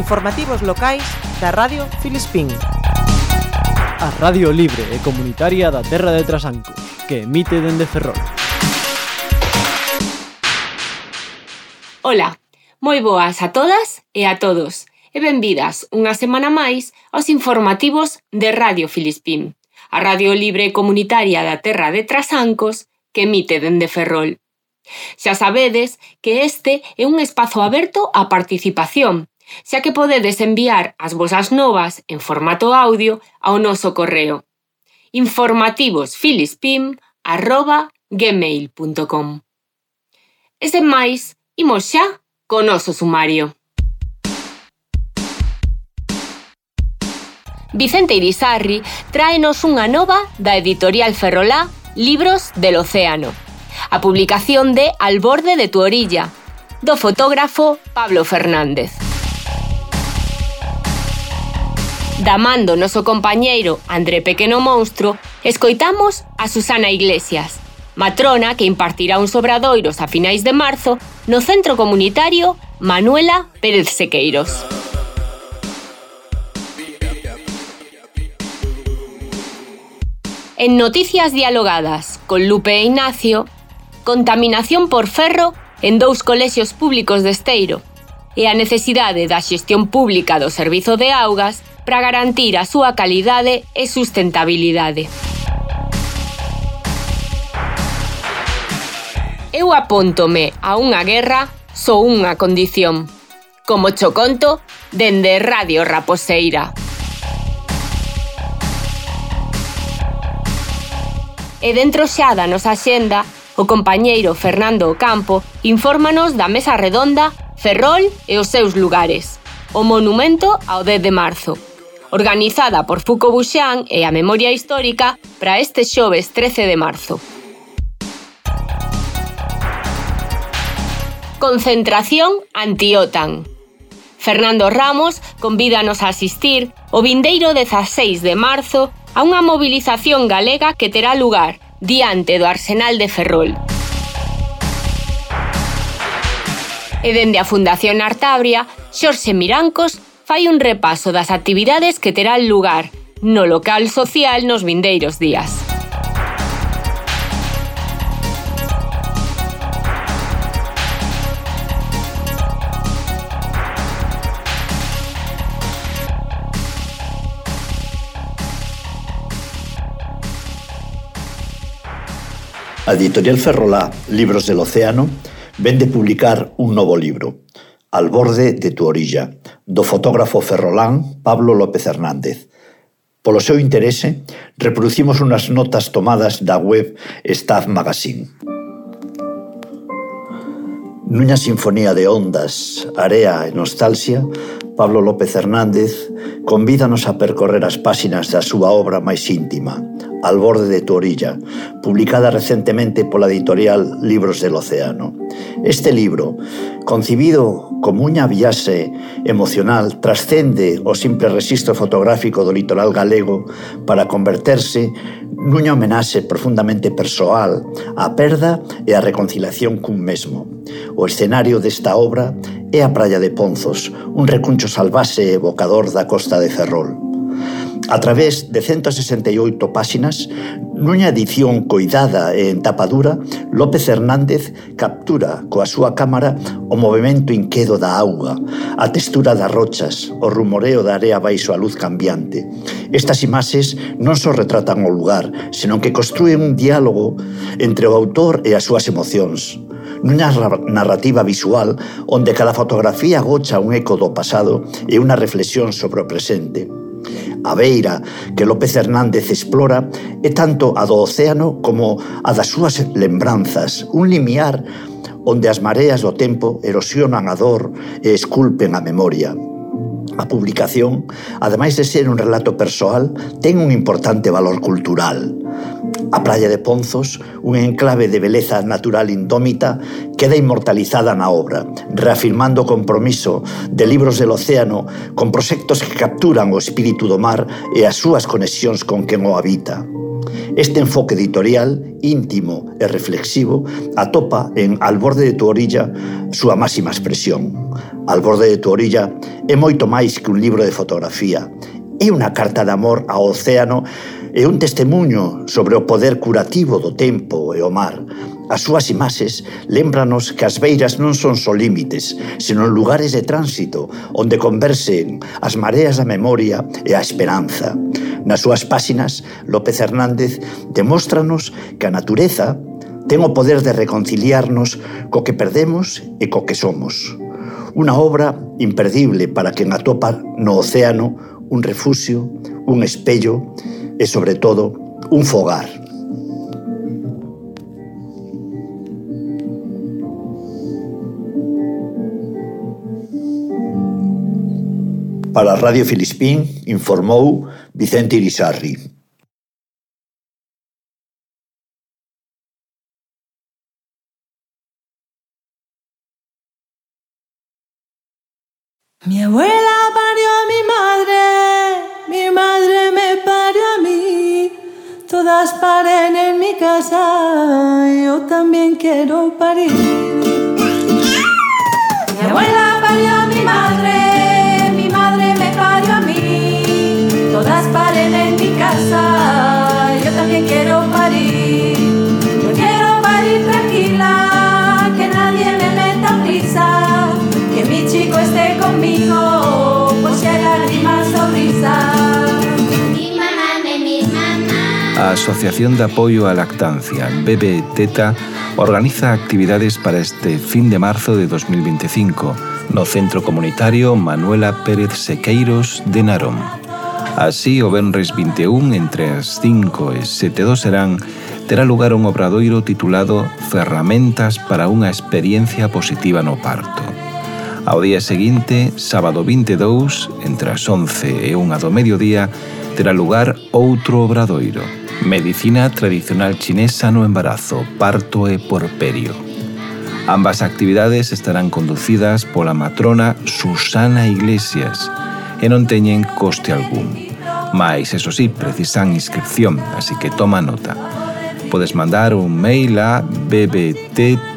Informativos locais da Radio Filispín. A Radio Libre e Comunitaria da Terra de Trasanco, que emite dende Ferrol. Ola, moi boas a todas e a todos, e benvidas unha semana máis aos informativos de Radio Filispín, a Radio Libre Comunitaria da Terra de Trasancos que emite dende Ferrol. Xa sabedes que este é un espazo aberto á participación xa que podedes enviar as vosas novas en formato audio ao noso correo informativosfilispim.gmail.com E sen máis, imos xa co noso sumario. Vicente Irisarri tráenos unha nova da editorial Ferrolá Libros del Océano. A publicación de Al borde de tu orilla, do fotógrafo Pablo Fernández. Da man noso compañeiro André Pequeno Monstro, escoitamos a Susana Iglesias, matrona que impartirá uns obradoiros a finais de marzo no Centro Comunitario Manuela Pérez Sequeiros. En Noticias Dialogadas, con Lupe e Ignacio, contaminación por ferro en dous colexios públicos de Esteiro e a necesidade da xestión pública do servizo de augas para garantir a súa calidade e sustentabilidade. Eu apóntome a unha guerra só unha condición. Como cho conto, dende Radio Raposeira. E dentro xa da nosa xenda, o compañeiro Fernando Ocampo infórmanos da mesa redonda Ferrol e os seus lugares. O monumento ao 10 de marzo organizada por Fuco Buxán e a Memoria Histórica para este xoves 13 de marzo. Concentración anti-OTAN. Fernando Ramos convídanos a asistir o vindeiro 16 de marzo a unha movilización galega que terá lugar diante do Arsenal de Ferrol. E dende a Fundación Artabria, Xorxe Mirancos fai un repaso das actividades que terán lugar no local social nos vindeiros días. A editorial Ferrolá, Libros del Océano, vende publicar un novo libro, Al borde de tu orilla, do fotógrafo ferrolán Pablo López Hernández. Polo seu interese, reproducimos unhas notas tomadas da web Staff Magazine. Nunha sinfonía de ondas, area e nostalgia, Pablo López Hernández convídanos a percorrer as páxinas da súa obra máis íntima, Al borde de tu orilla, publicada recentemente pola editorial Libros del Océano. Este libro, concibido como unha viaxe emocional, trascende o simple registro fotográfico do litoral galego para converterse nunha homenaxe profundamente persoal á perda e á reconciliación cun mesmo. O escenario desta obra é a Praia de Ponzos, un recuncho salvase evocador da costa de Ferrol. A través de 168 páxinas, nunha edición coidada e en tapa dura, López Hernández captura coa súa cámara o movimento inquedo da auga, a textura das rochas, o rumoreo da area baixo a luz cambiante. Estas imaxes non só retratan o lugar, senón que construen un diálogo entre o autor e as súas emocións, nunha narrativa visual onde cada fotografía gocha un eco do pasado e unha reflexión sobre o presente. A beira que López Hernández explora é tanto a do océano como a das súas lembranzas, un limiar onde as mareas do tempo erosionan a dor e esculpen a memoria. A publicación, ademais de ser un relato persoal, ten un importante valor cultural. A praia de Ponzos, un enclave de beleza natural indómita, queda inmortalizada na obra, reafirmando o compromiso de Libros del Océano con proxectos que capturan o espírito do mar e as súas conexións con quen o habita. Este enfoque editorial, íntimo e reflexivo, atopa en Al borde de tu orilla súa máxima expresión. Al borde de tu orilla é moito máis que un libro de fotografía. É unha carta de amor ao océano é un testemunho sobre o poder curativo do tempo e o mar. As súas imaxes lembranos que as beiras non son só límites, senón lugares de tránsito onde conversen as mareas da memoria e a esperanza. Nas súas páxinas, López Hernández demóstranos que a natureza ten o poder de reconciliarnos co que perdemos e co que somos. Unha obra imperdible para quen atopa no océano un refugio, un espello e, sobre todo, un fogar. Para Radio Filispín informou Vicente Irizarri. Mi abuela Todas paren en mi casa, yo también quiero parir. Asociación de Apoio á Lactancia, Bebe Teta, organiza actividades para este fin de marzo de 2025 no Centro Comunitario Manuela Pérez Sequeiros de Narón. Así, o Benres 21, entre as 5 e 7 do serán, terá lugar un obradoiro titulado Ferramentas para unha experiencia positiva no parto. Ao día seguinte, sábado 22, entre as 11 e 1 do mediodía, terá lugar outro obradoiro. Medicina tradicional chinesa no embarazo, parto e porperio. Ambas actividades estarán conducidas pola matrona Susana Iglesias e non teñen coste algún. Mais, eso sí, precisan inscripción, así que toma nota. Podes mandar un mail a bbttarrss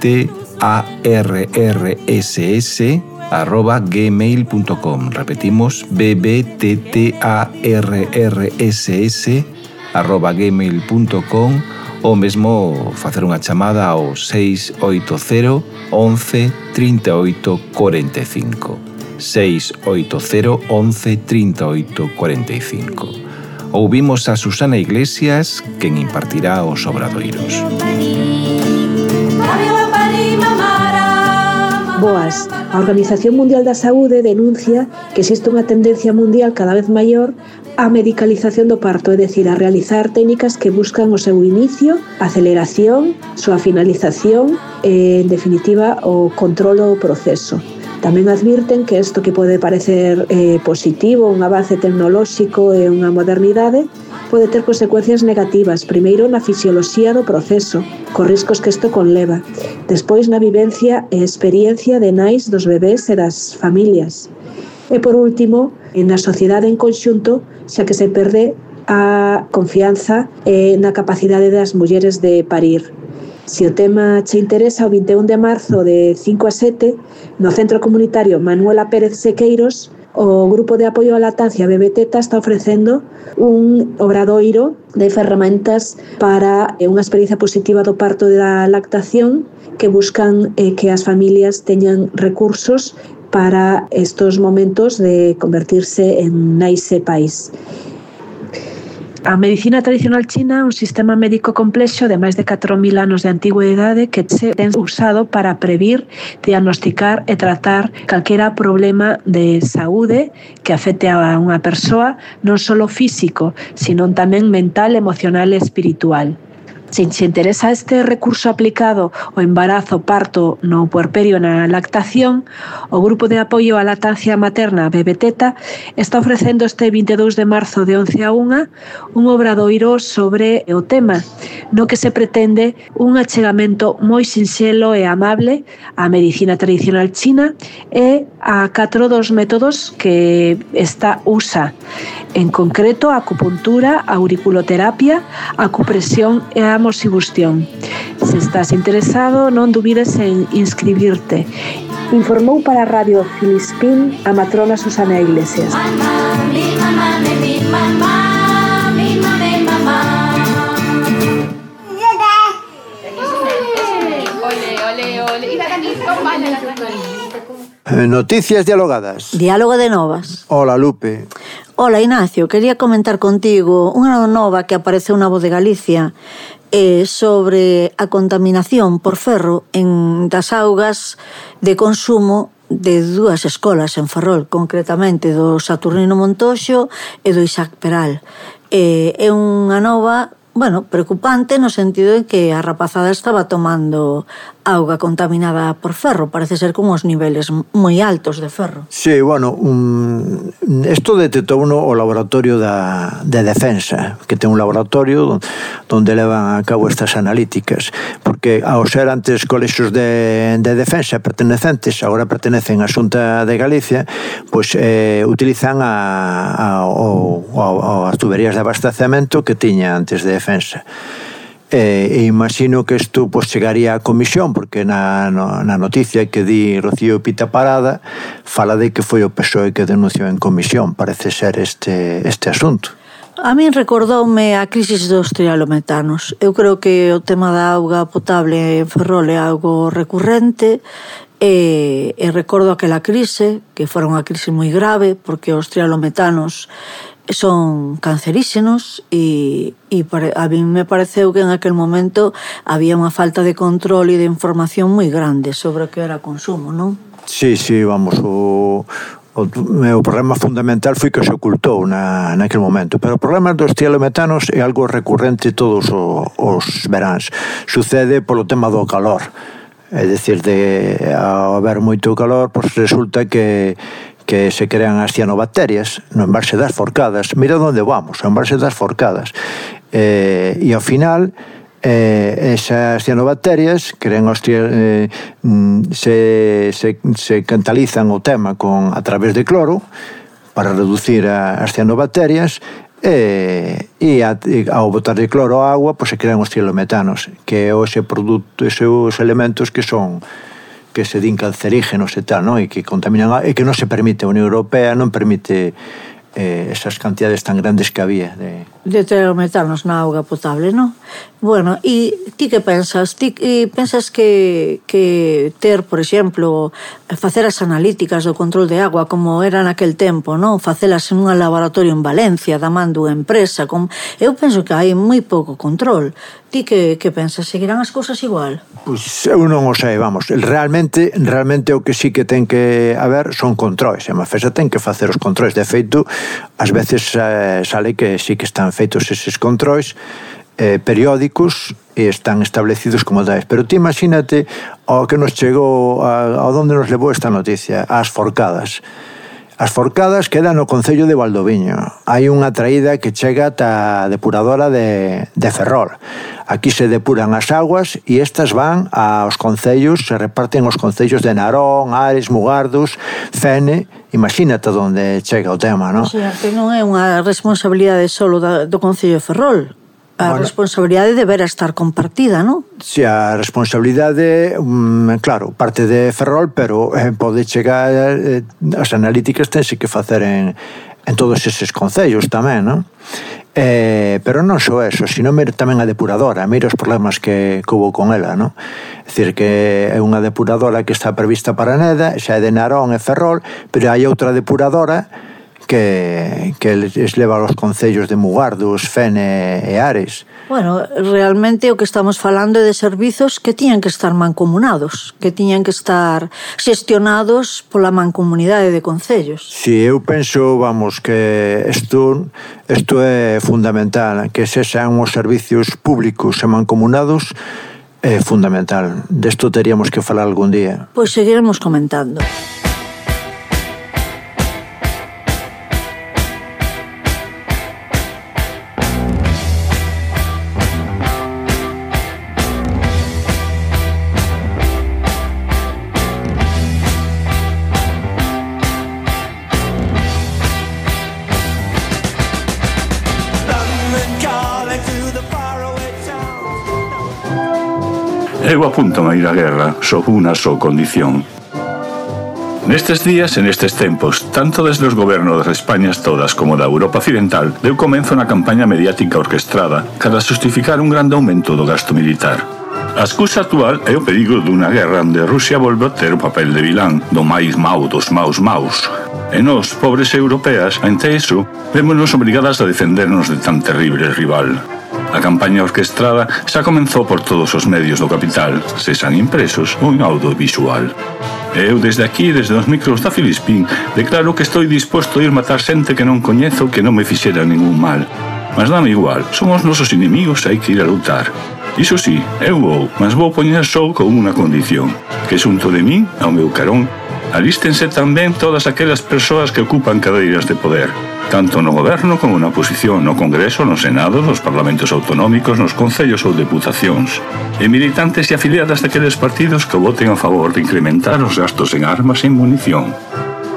arroba gmail.com Repetimos, bbttarrss arroba gmail.com ou mesmo facer unha chamada ao 680 11 38 45 680 11 38 45 Ouvimos a Susana Iglesias, quen impartirá os obradoiros. Boas, a Organización Mundial da Saúde denuncia que existe unha tendencia mundial cada vez maior a medicalización do parto, é dicir, a realizar técnicas que buscan o seu inicio, aceleración, súa finalización e, en definitiva, o control do proceso. Tamén advirten que isto que pode parecer eh, positivo, un avance tecnolóxico e unha modernidade, pode ter consecuencias negativas, primeiro na fisioloxía do proceso, co riscos que isto conleva, despois na vivencia e experiencia de nais dos bebés e das familias, E por último, na sociedade en conxunto, xa que se perde a confianza eh, na capacidade das mulleres de parir. Se o tema che interesa, o 21 de marzo de 5 a 7, no Centro Comunitario Manuela Pérez Sequeiros, o Grupo de Apoio á Lactancia Bebeteta está ofrecendo un obradoiro de ferramentas para eh, unha experiencia positiva do parto da lactación que buscan eh, que as familias teñan recursos para estos momentos de convertirse en Naise país. A medicina tradicional china, un sistema médico complexo de máis de 4.000 anos de antigüedade que se ten usado para previr, diagnosticar e tratar calquera problema de saúde que afete a unha persoa non só físico, sino tamén mental, emocional e espiritual. Se che interesa este recurso aplicado ao embarazo, parto, no puerperio na lactación, o Grupo de Apoio á Lactancia Materna Bebeteta, está ofrecendo este 22 de marzo de 11 a 1 un obradoiro sobre o tema, no que se pretende un achegamento moi sinxelo e amable á medicina tradicional china e a catro dos métodos que esta usa, en concreto a acupuntura, a auriculoterapia, a acupresión e a mosibustión. Se estás interesado, non dubides en inscribirte. Informou para Radio Filispín a matrona Susana Iglesias. Eh, noticias dialogadas. Diálogo de novas. Ola, Lupe. Ola, Ignacio. Quería comentar contigo unha nova que apareceu na voz de Galicia eh, sobre a contaminación por ferro en das augas de consumo de dúas escolas en Ferrol, concretamente do Saturnino Montoxo e do Isaac Peral. Eh, é unha nova bueno, preocupante no sentido de que a rapazada estaba tomando auga contaminada por ferro, parece ser con os niveles moi altos de ferro. Sí, bueno, um, esto detectou uno o laboratorio da, de defensa, que ten un laboratorio donde levan a cabo estas analíticas, porque ao ser antes colexios de, de defensa pertenecentes, agora pertenecen a Xunta de Galicia, pois eh, utilizan a, a, o, a, a, as tuberías de abastecemento que tiña antes de defensa. E, e imagino que isto pois, chegaría á comisión porque na, no, na noticia que di Rocío Pita Parada fala de que foi o PSOE que denunciou en comisión. Parece ser este, este asunto. A min recordoume a crisis dos trialometanos. Eu creo que o tema da auga potable en Ferrol é algo recurrente e, e recordo aquela crise, que fora unha crise moi grave, porque os trialometanos son canceríxenos e, e a mí me pareceu que en aquel momento había unha falta de control e de información moi grande sobre o que era o consumo, non? Sí, sí, vamos, o, o, o problema fundamental foi que se ocultou na, naquel momento pero o problema dos tielometanos é algo recurrente todos o, os veráns sucede polo tema do calor é dicir, de ao haber moito calor, pois resulta que que se crean as cianobacterias no embalse das Forcadas. Mira onde vamos, o embalse das Forcadas. Eh, e ao final eh, esas cianobacterias crean os, eh, mm, se, se, se cantalizan o tema con a través de cloro para reducir a, as cianobacterias e, e, a, e ao botar de cloro a agua pois, se crean os trilometanos que é ese produto, esos elementos que son que se din cancerígenos e tal, non? e que contaminan, e que non se permite a Unión Europea, non permite eh, esas cantidades tan grandes que había de... de terometanos na auga potable, non? Bueno, e ti que pensas? Ti pensas que, que ter, por exemplo, facer as analíticas do control de agua como era naquel tempo, non? Facelas en un laboratorio en Valencia da man dunha empresa. Con... Eu penso que hai moi pouco control. Ti que, que pensas? Seguirán as cousas igual? Pois eu non o sei, vamos. Realmente, realmente o que sí que ten que haber son controis. A Mafesa ten que facer os controis. De feito, ás veces eh, sale que sí que están feitos eses controis eh, periódicos e están establecidos como tais. Pero ti imagínate ao que nos chegou, a, a onde nos levou esta noticia, ás forcadas. As Forcadas quedan no Concello de Valdoviño. Hai unha traída que chega ata a depuradora de, de Ferrol. Aquí se depuran as aguas e estas van aos concellos, se reparten os concellos de Narón, Ares, Mugardos, Fene, imagínate onde chega o tema, non? O sea, que non é unha responsabilidade solo da, do Concello de Ferrol, A bueno, responsabilidade debera estar compartida, non? Si, a responsabilidade, mm, claro, parte de Ferrol, pero eh, pode chegar, eh, as analíticas tense que facer en, en todos eses concellos tamén, non? Eh, pero non só eso, sino mira tamén a depuradora, mira os problemas que, que houve con ela, non? É dicir, que é unha depuradora que está prevista para Neda, xa é de Narón e Ferrol, pero hai outra depuradora que, que les leva aos concellos de Mugardos, Fene e Ares. Bueno, realmente o que estamos falando é de servizos que tiñan que estar mancomunados, que tiñan que estar xestionados pola mancomunidade de concellos. Si, eu penso, vamos, que isto, isto é fundamental, que sexan os servicios públicos e mancomunados é fundamental. Desto teríamos que falar algún día. Pois seguiremos comentando. eu apunto a ir á guerra sob unha só condición. Nestes días e nestes tempos, tanto desde os gobernos de Españas todas como da Europa Occidental, deu comenzo na campaña mediática orquestrada para justificar un grande aumento do gasto militar. A excusa actual é o perigo dunha guerra onde Rusia volve a ter o papel de vilán, do máis mau dos maus maus. E nós, pobres europeas, ante iso, vémonos obrigadas a defendernos de tan terrible rival. A campaña orquestrada xa comenzou por todos os medios do capital, sexan impresos ou en audiovisual. Eu desde aquí, desde os micros da Filispín, declaro que estou disposto a ir matar xente que non coñezo que non me fixera ningún mal. Mas dame igual, son os nosos inimigos e hai que ir a lutar. Iso sí, eu vou, mas vou poñer só con unha condición, que xunto de min, ao meu carón, alístense tamén todas aquelas persoas que ocupan cadeiras de poder, tanto no goberno como na oposición, no Congreso, no Senado, nos parlamentos autonómicos, nos concellos ou deputacións, e militantes e afiliadas daqueles partidos que voten a favor de incrementar os gastos en armas e en munición.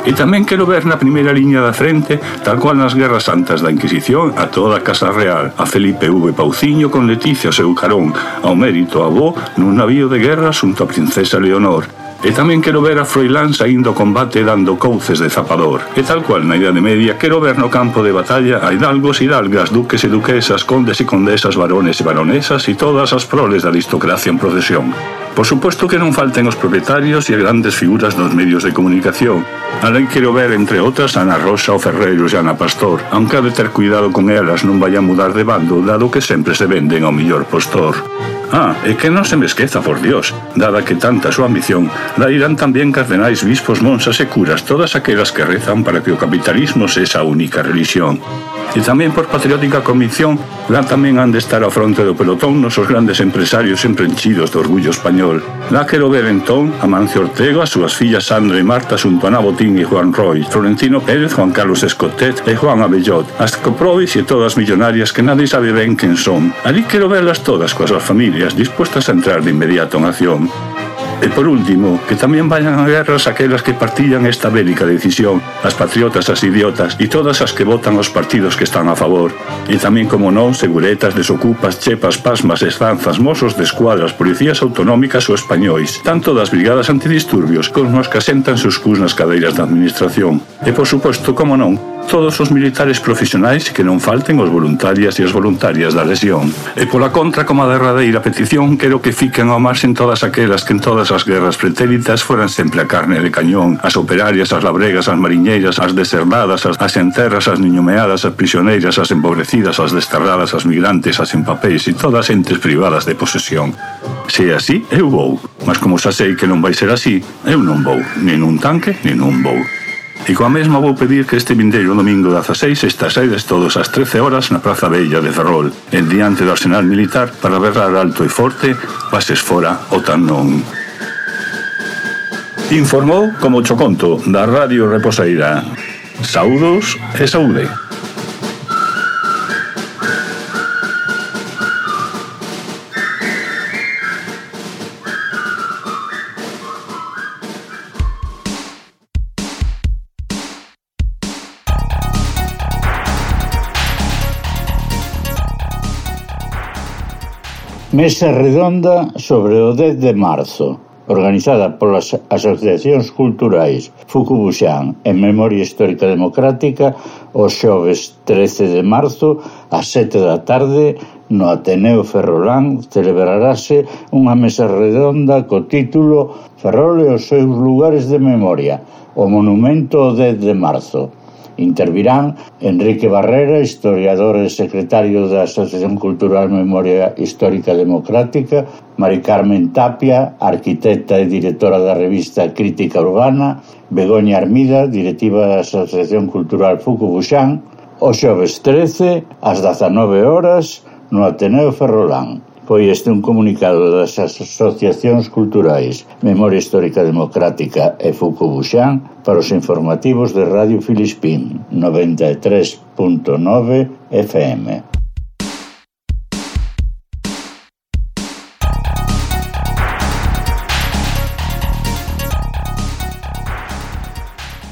E tamén quero ver na primeira liña da frente, tal cual nas guerras santas da Inquisición, a toda a Casa Real, a Felipe V Pauciño con Leticia, seu carón, ao mérito avó nun navío de guerra xunto a princesa Leonor, E tamén quero ver a Froilán saindo ao combate dando couces de zapador. E tal cual na Idade Media quero ver no campo de batalla a hidalgos hidalgas, duques e duquesas, condes e condesas, varones e varonesas e todas as proles da aristocracia en procesión. Por suposto que non falten os propietarios e grandes figuras nos medios de comunicación. Alén quero ver, entre outras, a Ana Rosa, o Ferreiro e Ana Pastor, aunque ha de ter cuidado con elas non vai a mudar de bando, dado que sempre se venden ao millor postor. Ah, e que non se me esqueza, por Dios, dada que tanta súa ambición, la irán tamén cardenais, bispos, monsas e curas, todas aquelas que rezan para que o capitalismo sexa a única religión e tamén por patriótica convicción lá tamén han de estar ao fronte do pelotón nosos grandes empresarios sempre enchidos de orgullo español. Lá quero ver entón a Mancio Ortega, as súas fillas Sandra e Marta xunto a Nabotín e Juan Roy, Florentino Pérez, Juan Carlos Escotet e Juan Abellot, as coprovis e todas millonarias que nadie sabe ben quen son. Ali quero verlas todas coas súas familias dispuestas a entrar de inmediato en acción. E por último, que tamén vayan a guerras aquelas que partillan esta bélica decisión, as patriotas, as idiotas e todas as que votan os partidos que están a favor. E tamén, como non, seguretas, desocupas, chepas, pasmas, estanzas, mozos de escuadras, policías autonómicas ou españois, tanto das brigadas antidisturbios como os que asentan sus cus nas cadeiras da administración. E por suposto, como non, todos os militares profesionais que non falten os voluntarias e as voluntarias da lesión. E pola contra, como a derradeira petición, quero que fiquen ao marxen todas aquelas que en todas todas as guerras pretéritas foran sempre a carne de cañón, as operarias, as labregas, as mariñeiras, as deserdadas, as, as enterras, as niñomeadas, as prisioneiras, as empobrecidas, as desterradas, as migrantes, as empapéis e todas entes privadas de posesión. Se é así, eu vou, mas como xa sei que non vai ser así, eu non vou, nin un tanque, nin un vou. E coa mesma vou pedir que este vindeiro domingo 16 estasedes todos ás 13 horas na Praza Bella de Ferrol, en diante do arsenal militar para berrar alto e forte, pases fora o tan non. Informou como Choconto da Radio Reposeira. Saúdos e saúde. Mesa redonda sobre o 10 de marzo organizada polas asociacións culturais Fucubuxán en Memoria Histórica Democrática o xoves 13 de marzo ás 7 da tarde no Ateneo Ferrolán celebrarase unha mesa redonda co título Ferrol e os seus lugares de memoria, o monumento 10 de marzo. Intervirán Enrique Barrera, historiador e secretario da Asociación Cultural Memoria Histórica Democrática, Mari Carmen Tapia, arquitecta e directora da revista Crítica Urbana, Begoña Armida, directiva da Asociación Cultural Fucubuxán, o xoves 13, ás 19 horas, no Ateneo Ferrolán foi este un comunicado das asociacións culturais Memoria Histórica Democrática e Fucubuxán para os informativos de Radio Filispín 93.9 FM.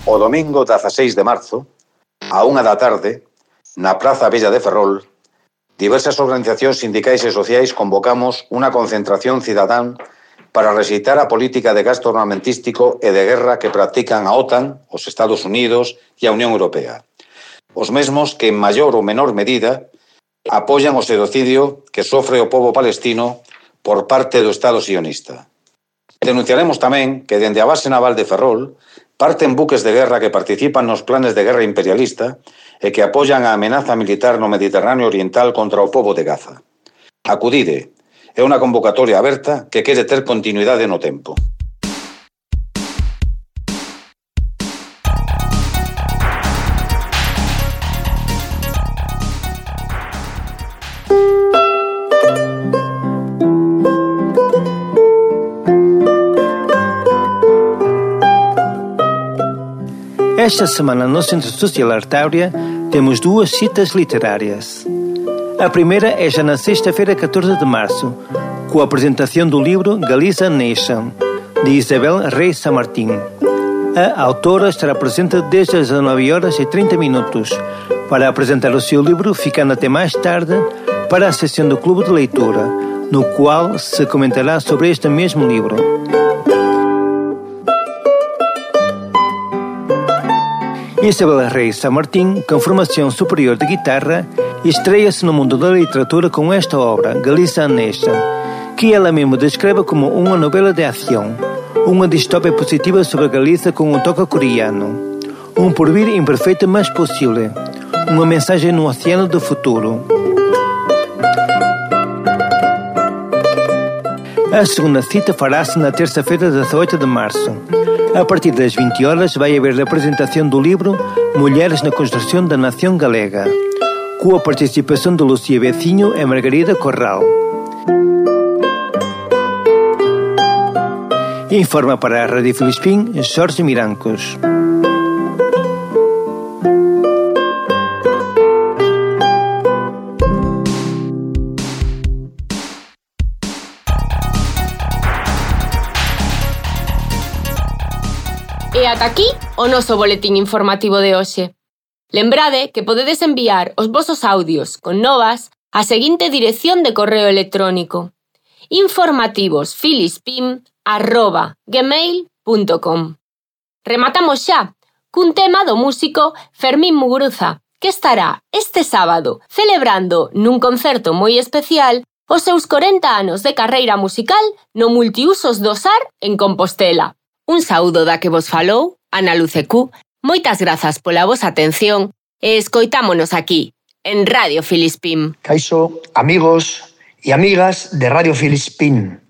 O domingo 16 de marzo, a unha da tarde, na Praza Vella de Ferrol, diversas organizacións sindicais e sociais convocamos unha concentración cidadán para recitar a política de gasto armamentístico e de guerra que practican a OTAN, os Estados Unidos e a Unión Europea. Os mesmos que en maior ou menor medida apoian o xenocidio que sofre o povo palestino por parte do Estado sionista. Denunciaremos tamén que dende a base naval de Ferrol parten buques de guerra que participan nos planes de guerra imperialista e que apoian a amenaza militar no Mediterráneo Oriental contra o povo de Gaza. Acudide, é unha convocatoria aberta que quere ter continuidade no tempo. Esta semana no Centro Social Artáurea temos duas citas literárias. A primeira é já na sexta-feira, 14 de março, com a apresentação do livro Galiza Nation, de Isabel Reis Samartim. A autora estará presente desde as 19 horas e 30 minutos para apresentar o seu livro, ficando até mais tarde para a sessão do Clube de Leitura, no qual se comentará sobre este mesmo livro. Isabel Reis São Martim, com formação superior de guitarra, estreia-se no mundo da literatura com esta obra, Galiza Nation, que ela mesma descreve como uma novela de ação, uma distópia positiva sobre a Galiza com um toque coreano, um porvir imperfeito mas possível, uma mensagem no oceano do futuro. A segunda cita fará-se na terça-feira, 18 de março. A partir das 20 horas vai haver a apresentação do livro Mulheres na Construção da Nação Galega, com a participação de Lucia Becinho e Margarida Corral. Informa para a Rádio Filispim Jorge Mirancos. E ata aquí o noso boletín informativo de hoxe. Lembrade que podedes enviar os vosos audios con novas á seguinte dirección de correo electrónico informativosfilispim.gmail.com Rematamos xa cun tema do músico Fermín Muguruza, que estará este sábado celebrando nun concerto moi especial os seus 40 anos de carreira musical no Multiusos do Sar en Compostela. Un saúdo da que vos falou, Ana Lucecú. Moitas grazas pola vosa atención e escoitámonos aquí, en Radio Filispín. Caixo, amigos e amigas de Radio Filispín.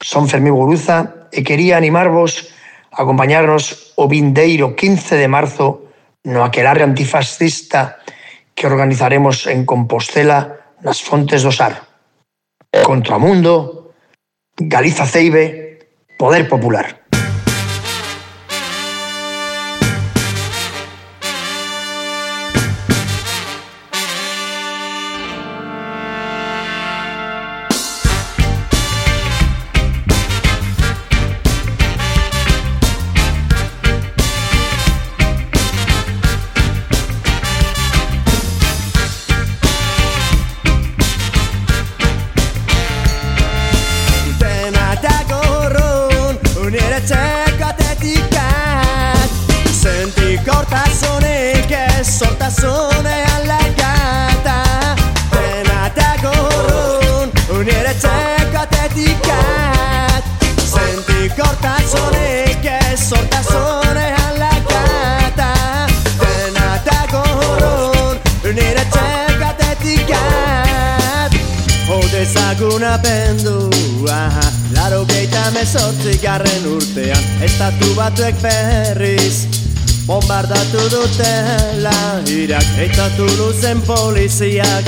Son Fermín Guruza e quería animarvos a acompañarnos o vindeiro 15 de marzo no aquelarre antifascista que organizaremos en Compostela nas Fontes do Sar. Contra o Mundo, Galiza Ceibe, Poder Popular. Batuek berriz Bombardatu dutela Irak. Eta Tuluzen poliziak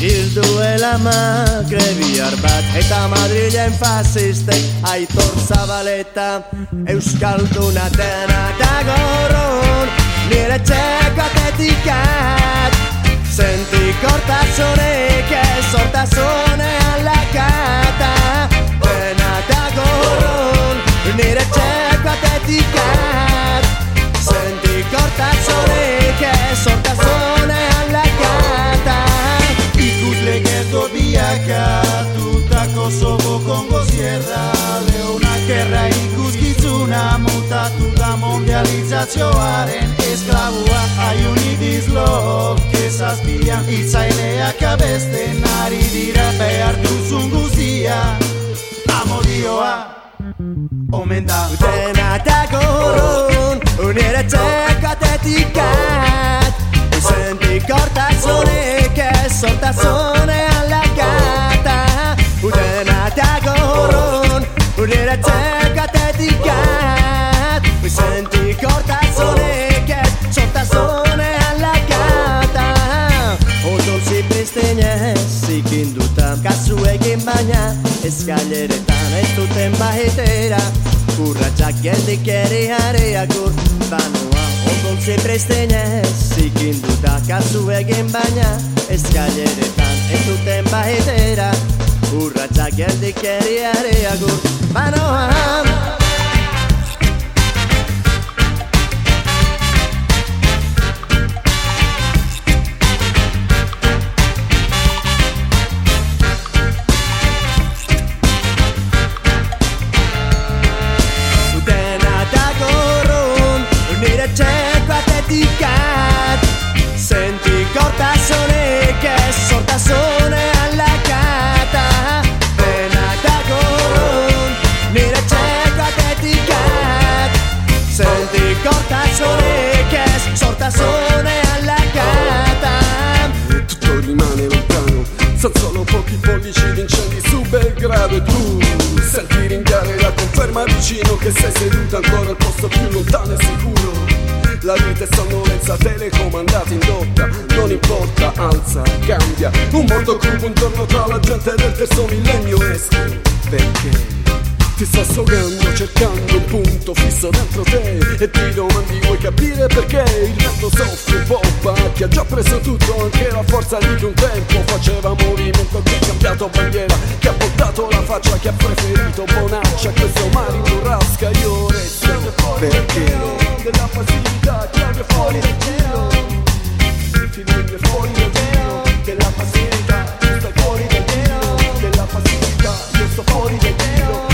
Hilduela magrebiar bat. Eta Madrilen fasistek Aitor Zabaleta Euskalduna dena da gorron Nire txeko atetikat. Senti kortasunik ez hortasunean lakata praktikak Zentik hortatzonek ez hortatzonean lakata. Ikuslek ez dut biakatutako zobo kongo zierra. Leonak erra ikuskizuna mutatu da mondializazioaren esklabua. I unit is love Kezazpian itzaileak abesten ari dira. Behar duzun guztia Amodioa. Omen da Utena eta gorron Unera txeko atetikat Izen dikortazonek ez Zortazonean lakata. Utena eta gorron Unera txeko atetikat Izen dikortazonek ez Zortazonean lakata. Otozi pristinez Zikindutam Kasu egin baina Ez galeretan ez duten bajetera Kurratxak geldik ere jareak urbanoa Odol zipristine zikinduta Kasu egin baina eskaileretan ez duten bajetera Kurratxak geldik ere jareak urbanoa Belgrado e tu Senti ringare la conferma vicino che sei seduto ancora al posto più lontano e sicuro. La vita è sonnolenza telecomandata in dotta Non importa, alza, cambia. Un mondo cubo intorno tra la gente del terzo millennio. Esco Perché? Ti sto assogando cercando un punto fisso dentro te. E ti domandi vuoi capire perché? Il vento soffia un po' ha già preso tutto Anche la forza di un tempo. Faceva movimento Che ha cambiato bandiera, che ha portato la faccia Che ha preferito bonaccia, questo mare in burrasca Io resto perché Della passività, chiave fuori dal giro Ti viene fuori dal giro Della passività, stai fuori dal giro Della passività, io sto fuori dal giro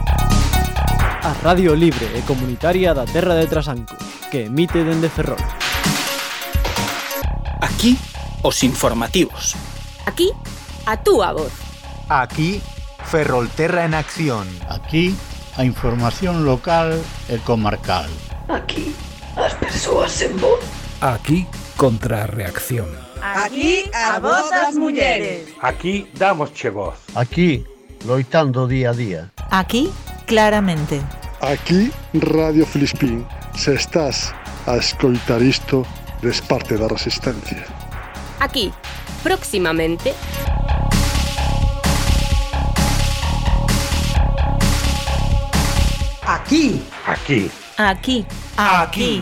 a Radio Libre e Comunitaria da Terra de Trasanco, que emite dende Ferrol. Aquí, os informativos. Aquí, a túa voz. Aquí, Ferrolterra en acción. Aquí, a información local e comarcal. Aquí, as persoas en voz. Aquí, contrarreacción. Aquí, a voz das mulleres. Aquí, damos che voz. Aquí, loitando día a día. Aquí, claramente. Aquí, Radio Filispín. Se estás a escoitar isto, des parte da resistencia. Aquí, próximamente. Aquí. Aquí. Aquí. Aquí.